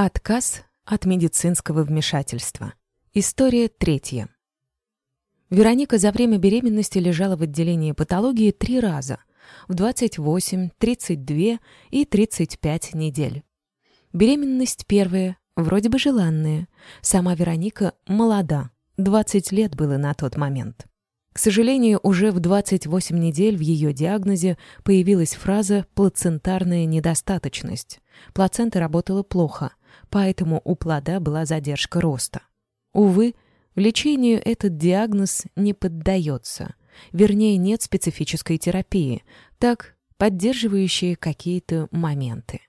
Отказ от медицинского вмешательства. История третья. Вероника за время беременности лежала в отделении патологии три раза – в 28, 32 и 35 недель. Беременность первая, вроде бы желанная. Сама Вероника молода, 20 лет было на тот момент. К сожалению, уже в 28 недель в ее диагнозе появилась фраза «плацентарная недостаточность». Плацента работала плохо, поэтому у плода была задержка роста. Увы, лечению этот диагноз не поддается. Вернее, нет специфической терапии, так поддерживающие какие-то моменты.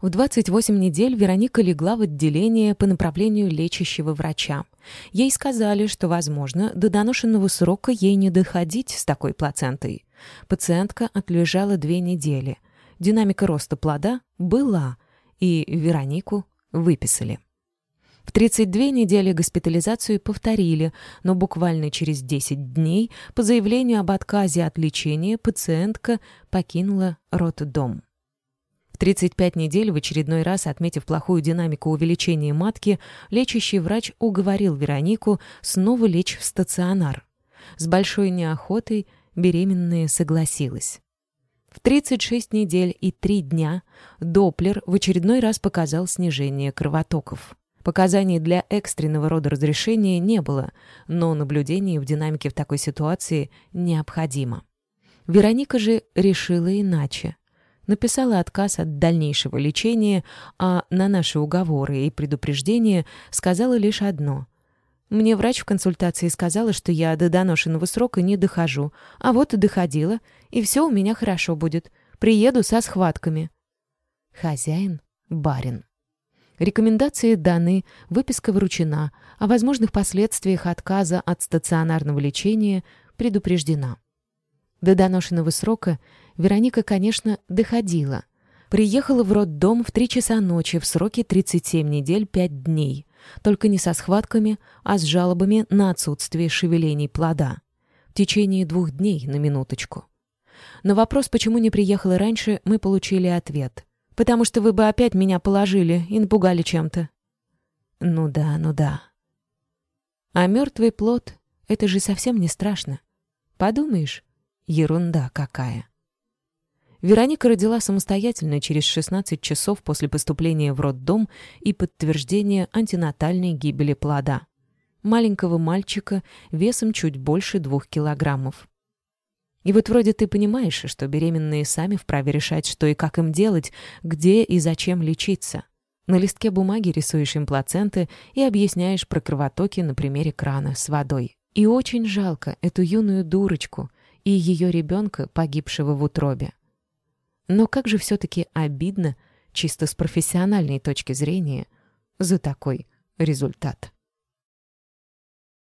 В 28 недель Вероника легла в отделение по направлению лечащего врача. Ей сказали, что, возможно, до доношенного срока ей не доходить с такой плацентой. Пациентка отлежала две недели. Динамика роста плода была, и Веронику выписали. В 32 недели госпитализацию повторили, но буквально через 10 дней по заявлению об отказе от лечения пациентка покинула роддом. В 35 недель, в очередной раз отметив плохую динамику увеличения матки, лечащий врач уговорил Веронику снова лечь в стационар. С большой неохотой беременная согласилась. В 36 недель и 3 дня Доплер в очередной раз показал снижение кровотоков. Показаний для экстренного рода разрешения не было, но наблюдение в динамике в такой ситуации необходимо. Вероника же решила иначе написала отказ от дальнейшего лечения, а на наши уговоры и предупреждения сказала лишь одно. Мне врач в консультации сказала, что я до доношенного срока не дохожу, а вот и доходила, и все у меня хорошо будет. Приеду со схватками. Хозяин — барин. Рекомендации даны, выписка вручена, о возможных последствиях отказа от стационарного лечения предупреждена. До доношенного срока Вероника, конечно, доходила. Приехала в роддом в 3 часа ночи в сроке 37 недель 5 дней. Только не со схватками, а с жалобами на отсутствие шевелений плода. В течение двух дней, на минуточку. На вопрос, почему не приехала раньше, мы получили ответ. «Потому что вы бы опять меня положили и напугали чем-то». Ну да, ну да. А мертвый плод — это же совсем не страшно. Подумаешь, ерунда какая. Вероника родила самостоятельно через 16 часов после поступления в роддом и подтверждения антинатальной гибели плода. Маленького мальчика весом чуть больше двух килограммов. И вот вроде ты понимаешь, что беременные сами вправе решать, что и как им делать, где и зачем лечиться. На листке бумаги рисуешь им плаценты и объясняешь про кровотоки на примере крана с водой. И очень жалко эту юную дурочку и ее ребенка, погибшего в утробе. Но как же все-таки обидно, чисто с профессиональной точки зрения, за такой результат.